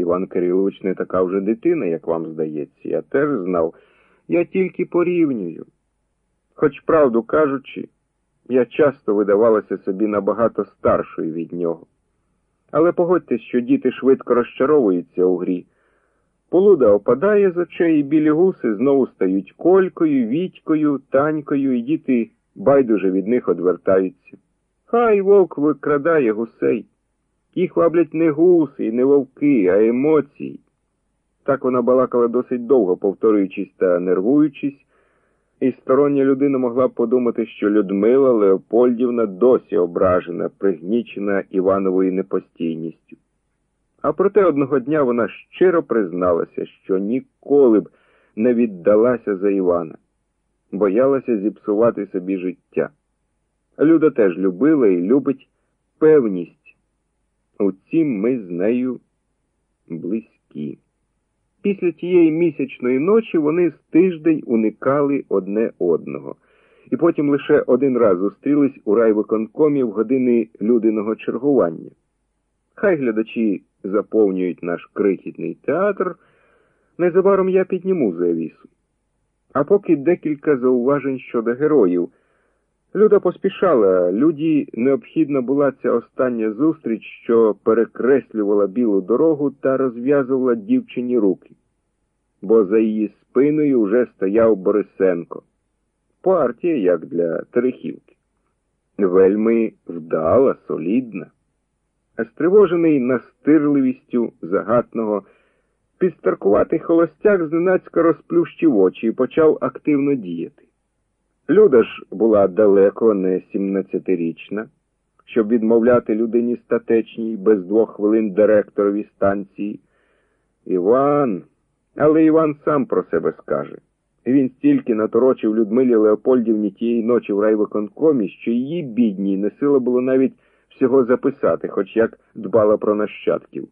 Іван Кирилович не така вже дитина, як вам здається. Я теж знав. Я тільки порівнюю. Хоч, правду кажучи, я часто видавалася собі набагато старшою від нього. Але погодьтесь, що діти швидко розчаровуються у грі. Полуда опадає з очей, і білі гуси знову стають колькою, вітькою, танькою, і діти байдуже від них одвертаються. Хай вовк викрадає гусей. Їх ваблять не гуси і не вовки, а емоції. Так вона балакала досить довго, повторюючись та нервуючись, і стороння людина могла б подумати, що Людмила Леопольдівна досі ображена, пригнічена Івановою непостійністю. А проте одного дня вона щиро призналася, що ніколи б не віддалася за Івана, боялася зіпсувати собі життя. Люда теж любила і любить певність. Утім, ми з нею близькі. Після тієї місячної ночі вони з тиждень уникали одне одного, і потім лише один раз зустрілись у райвиконкомі в години людиного чергування. Хай глядачі заповнюють наш крихітний театр, незабаром я підніму завісу. А поки декілька зауважень щодо героїв. Люда поспішала, люді необхідна була ця остання зустріч, що перекреслювала білу дорогу та розв'язувала дівчині руки, бо за її спиною вже стояв Борисенко. Партія, як для Терехівки. Вельми вдала, солідна. Стривожений настирливістю загатного, підстаркуватий холостяк зненацька розплющив очі і почав активно діяти. Люда ж була далеко не сімнадцятирічна, щоб відмовляти людині статечній без двох хвилин директорові станції. Іван, але Іван сам про себе скаже. Він стільки наторочив Людмилі Леопольдівні тієї ночі в райвиконкомі, що її бідній не сила було навіть всього записати, хоч як дбала про нащадків.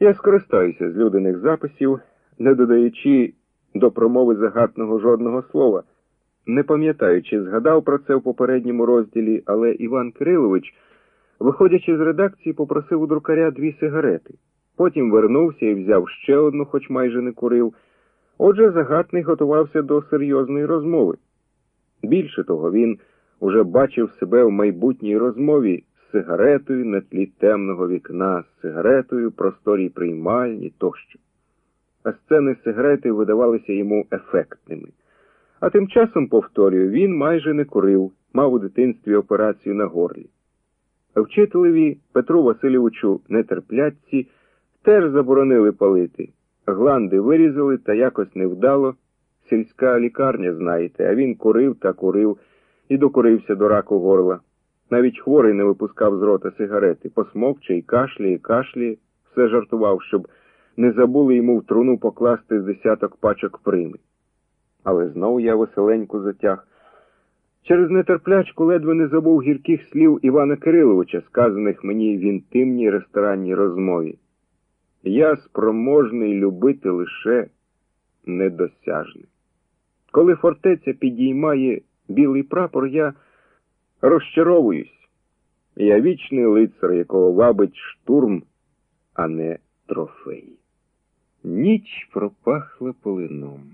Я скористаюся з людиних записів, не додаючи до промови загатного жодного слова. Не пам'ятаю, чи згадав про це в попередньому розділі, але Іван Кирилович, виходячи з редакції, попросив у друкаря дві сигарети. Потім вернувся і взяв ще одну, хоч майже не курив. Отже, загатний готувався до серйозної розмови. Більше того, він уже бачив себе в майбутній розмові з сигаретою на тлі темного вікна, з сигаретою, просторій приймальні тощо. А сцени сигарети видавалися йому ефектними. А тим часом, повторюю, він майже не курив, мав у дитинстві операцію на горлі. Вчителеві Петру Васильовичу нетерплятці теж заборонили палити. Гланди вирізали та якось невдало. Сільська лікарня, знаєте, а він курив та курив і докурився до раку горла. Навіть хворий не випускав з рота сигарети, посмокче і кашляє, кашляє, все жартував, щоб не забули йому в труну покласти з десяток пачок прими але знову я веселенько затяг. Через нетерплячку ледве не забув гірких слів Івана Кириловича, сказаних мені в інтимній ресторанній розмові. Я спроможний любити лише недосяжне. Коли фортеця підіймає білий прапор, я розчаровуюсь. Я вічний лицар, якого вабить штурм, а не трофей. Ніч пропахла полином.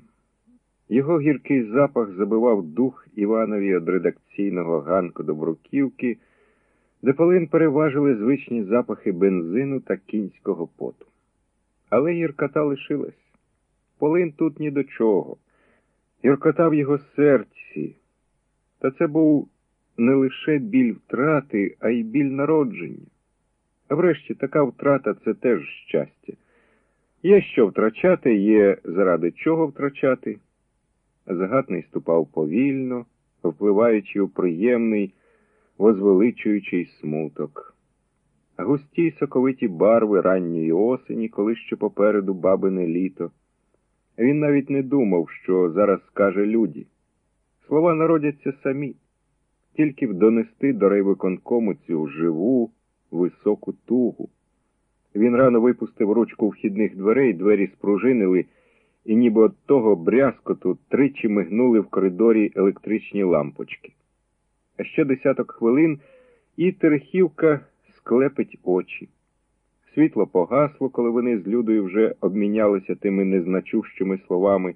Його гіркий запах забивав дух Іванові від редакційного ганку до бруківки, де полин переважили звичні запахи бензину та кінського поту. Але гіркота лишилась. Полин тут ні до чого. Гіркота в його серці. Та це був не лише біль втрати, а й біль народження. А врешті така втрата це теж щастя. Є що втрачати, є заради чого втрачати. Загатний ступав повільно, впливаючи у приємний, возвеличуючий смуток. Густі соковиті барви ранньої осені, коли ще попереду бабине літо. Він навіть не думав, що зараз скаже люді. Слова народяться самі, тільки б донести до райвиконкому цю живу, високу тугу. Він рано випустив ручку вхідних дверей, двері спружинили і ніби от того брязкоту тричі мигнули в коридорі електричні лампочки. А ще десяток хвилин і Терехівка склепить очі. Світло погасло, коли вони з Людою вже обмінялися тими незначущими словами.